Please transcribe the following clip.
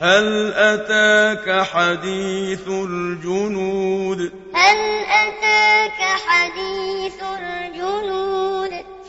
هل أتاك حديث الجنود؟ هل أتاك حديث